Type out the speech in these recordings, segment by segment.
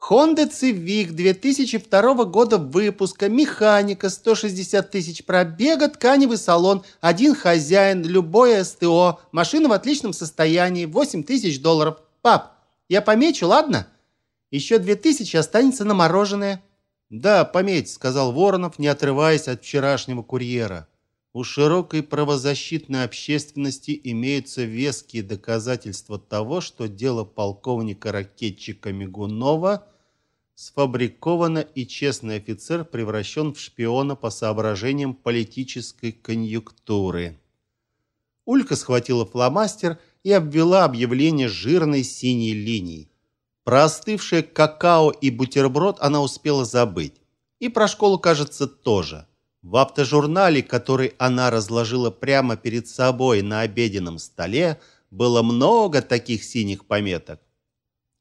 Honda Civic 2002 года выпуска, механика, 160 тысяч пробега, тканевый салон, один хозяин, любое СТО, машина в отличном состоянии, 8 тысяч долларов. Пап, я помечу, ладно? Еще 2000 останется на мороженое. Да, пометь, сказал Воронов, не отрываясь от вчерашнего курьера. У широкой правозащитной общественности имеются веские доказательства того, что дело полковника-ракетчика Мигунова сфабриковано и честный офицер превращен в шпиона по соображениям политической конъюнктуры. Улька схватила фломастер и обвела объявление жирной синей линией. Про остывшее какао и бутерброд она успела забыть. И про школу, кажется, тоже. В автожурнале, который она разложила прямо перед собой на обеденном столе, было много таких синих пометок.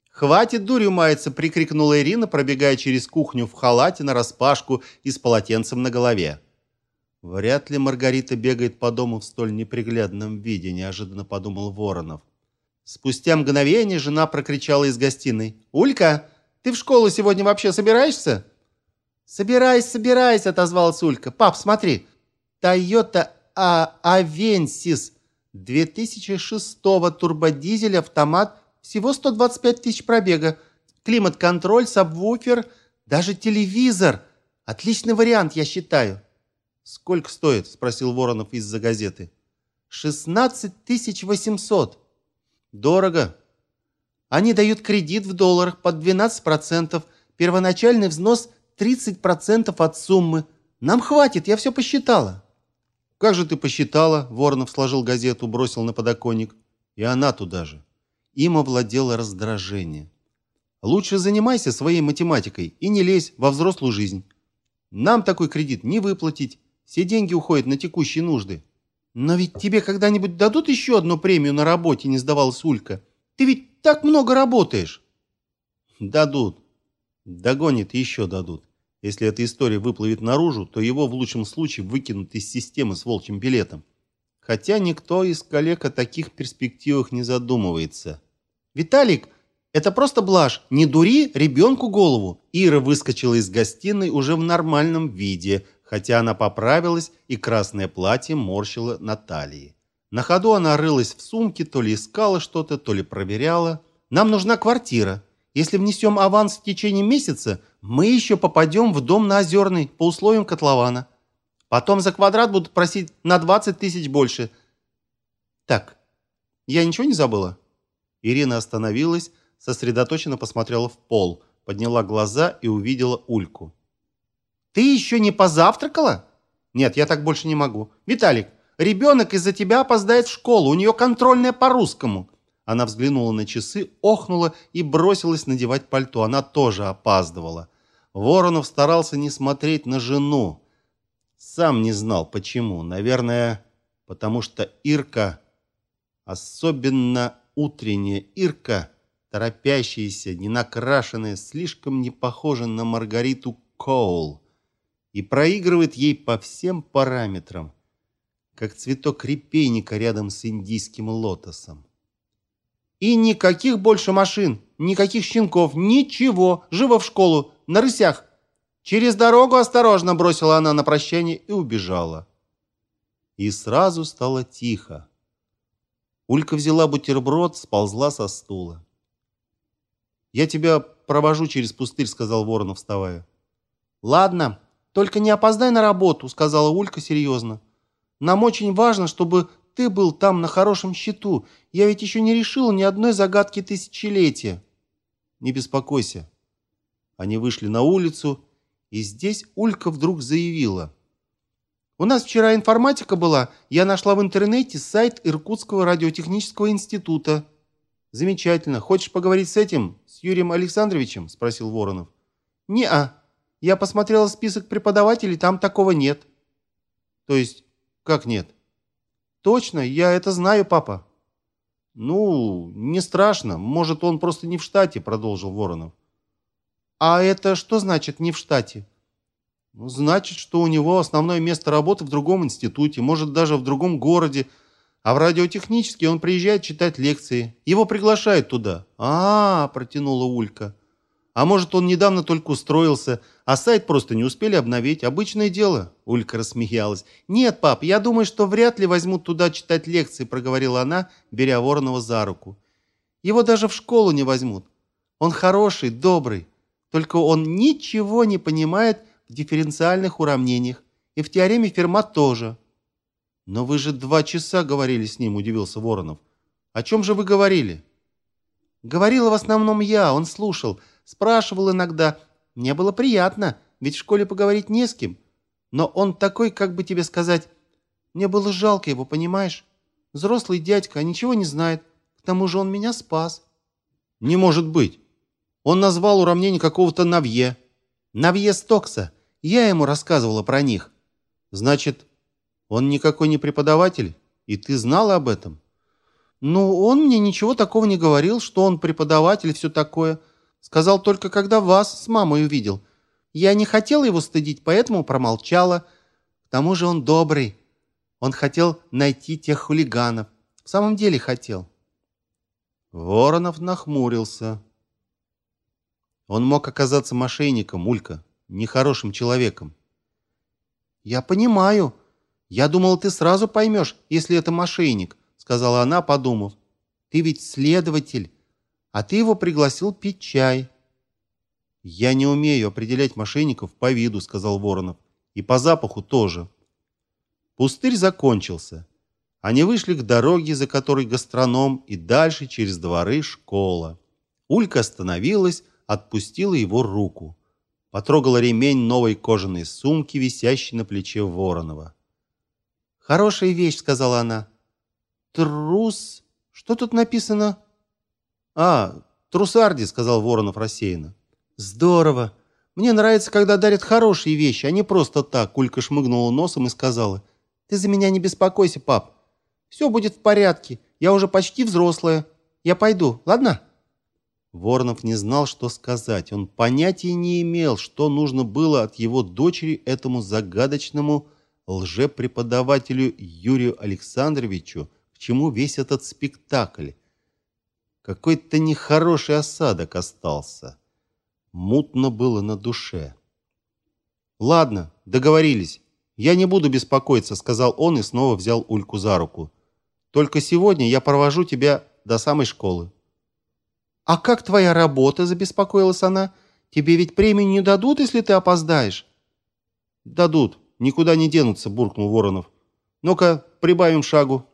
«Хватит дурью маяться!» – прикрикнула Ирина, пробегая через кухню в халате на распашку и с полотенцем на голове. «Вряд ли Маргарита бегает по дому в столь неприглядном виде», – неожиданно подумал Воронов. Спустя мгновение жена прокричала из гостиной. «Улька, ты в школу сегодня вообще собираешься?» «Собираюсь, собираюсь», — отозвалась Улька. «Пап, смотри, Toyota Avensis 2006-го турбодизель автомат, всего 125 тысяч пробега, климат-контроль, сабвуфер, даже телевизор. Отличный вариант, я считаю». «Сколько стоит?» — спросил Воронов из-за газеты. «16 800». «Дорого». «Они дают кредит в долларах под 12%, первоначальный взнос 30% от суммы. Нам хватит, я все посчитала». «Как же ты посчитала?» Воронов сложил газету, бросил на подоконник. И она туда же. Им овладело раздражение. «Лучше занимайся своей математикой и не лезь во взрослую жизнь. Нам такой кредит не выплатить. Все деньги уходят на текущие нужды». «Но ведь тебе когда-нибудь дадут еще одну премию на работе?» не сдавалась Улька. «Ты ведь так много работаешь». «Дадут. Догонит еще дадут. Если эта история выплывет наружу, то его в лучшем случае выкинут из системы с волчьим билетом. Хотя никто из коллег о таких перспективах не задумывается. «Виталик, это просто блажь. Не дури ребенку голову». Ира выскочила из гостиной уже в нормальном виде, хотя она поправилась и красное платье морщило на талии. На ходу она рылась в сумке, то ли искала что-то, то ли проверяла. «Нам нужна квартира. Если внесем аванс в течение месяца, мы еще попадем в дом на Озерный по условиям котлована. Потом за квадрат будут просить на 20 тысяч больше. Так, я ничего не забыла?» Ирина остановилась, сосредоточенно посмотрела в пол, подняла глаза и увидела Ульку. «Ты еще не позавтракала?» «Нет, я так больше не могу. Виталик, ребенок из-за тебя опоздает в школу, у нее контрольная по-русскому». Она взглянула на часы, охнула и бросилась надевать пальто. Она тоже опаздывала. Воронов старался не смотреть на жену. Сам не знал почему. Наверное, потому что Ирка, особенно утренняя Ирка, торопящаяся, ненакрашенная, слишком не похожа на Маргариту Коул и проигрывает ей по всем параметрам, как цветок репейника рядом с индийским лотосом. И никаких больше машин, никаких щенков, ничего. Живо в школу, на рысях. Через дорогу осторожно бросила она на прощание и убежала. И сразу стало тихо. Улька взяла бутерброд, сползла со стула. «Я тебя провожу через пустырь», — сказал Воронов, вставая. «Ладно, только не опоздай на работу», — сказала Улька серьезно. «Нам очень важно, чтобы ты был там на хорошем счету. Я ведь еще не решил ни одной загадки тысячелетия. Не беспокойся. Они вышли на улицу, и здесь Улька вдруг заявила: "У нас вчера информатика была. Я нашла в интернете сайт Иркутского радиотехнического института". Замечательно. Хочешь поговорить с этим, с Юрием Александровичем, спросил Воронов. Не-а. Я посмотрела список преподавателей, там такого нет. То есть как нет? Точно, я это знаю, папа. Ну, не страшно. Может, он просто не в штате, продолжил Воронов. А это что значит не в штате? Ну, значит, что у него основное место работы в другом институте, может, даже в другом городе, а в радиотехнический он приезжает читать лекции. Его приглашают туда. А, -а, -а протянула Улька. А может, он недавно только устроился, а сайт просто не успели обновить. Обычное дело. Улька рассмеялась. Нет, пап, я думаю, что вряд ли возьмут туда читать лекции, проговорила она, беря Воронова за руку. Его даже в школу не возьмут. Он хороший, добрый. Только он ничего не понимает в дифференциальных уравнениях. И в теореме Ферма тоже. Но вы же два часа говорили с ним, удивился Воронов. О чем же вы говорили? Говорила в основном я, он слушал. Спрашивал иногда. Мне было приятно, ведь в школе поговорить не с кем. Но он такой, как бы тебе сказать... Мне было жалко его, понимаешь? Взрослый дядька, а ничего не знает. К тому же он меня спас. Не может быть. Он назвал уравнение какого-то Навье. Навье Стокса. Я ему рассказывала про них. Значит, он никакой не преподаватель? И ты знала об этом? Ну, он мне ничего такого не говорил, что он преподаватель все такое. Сказал только, когда вас с мамой увидел. Я не хотела его стыдить, поэтому промолчала. К тому же он добрый. Он хотел найти тех хулиганов. В самом деле хотел. Воронов нахмурился. Он мог оказаться мошенником, Улька, нехорошим человеком. Я понимаю. Я думал, ты сразу поймешь, если это мошенник, сказала она, подумав. Ты ведь следователь а ты его пригласил пить чай. Я не умею определять мошенников по виду, сказал Воронов. И по запаху тоже. Пустырь закончился. Они вышли к дороге, за которой гастроном, и дальше через дворы школа. Улька остановилась, отпустила его руку. Потрогала ремень новой кожаной сумки, висящей на плече Воронова. «Хорошая вещь», — сказала она. «Трус? Что тут написано?» «А, трусарди», — сказал Воронов рассеянно. «Здорово. Мне нравится, когда дарят хорошие вещи, а не просто так», — Кулька шмыгнула носом и сказала. «Ты за меня не беспокойся, пап. Все будет в порядке. Я уже почти взрослая. Я пойду, ладно?» Воронов не знал, что сказать. Он понятия не имел, что нужно было от его дочери этому загадочному лжепреподавателю Юрию Александровичу, к чему весь этот спектакль. Какой-то нехороший осадок остался. Мутно было на душе. Ладно, договорились. Я не буду беспокоиться, сказал он и снова взял Ульку за руку. Только сегодня я провожу тебя до самой школы. А как твоя работа, забеспокоилась она? Тебе ведь премию не дадут, если ты опоздаешь. Дадут, никуда не денутся, буркнул Воронов. Ну-ка, прибавим шагу.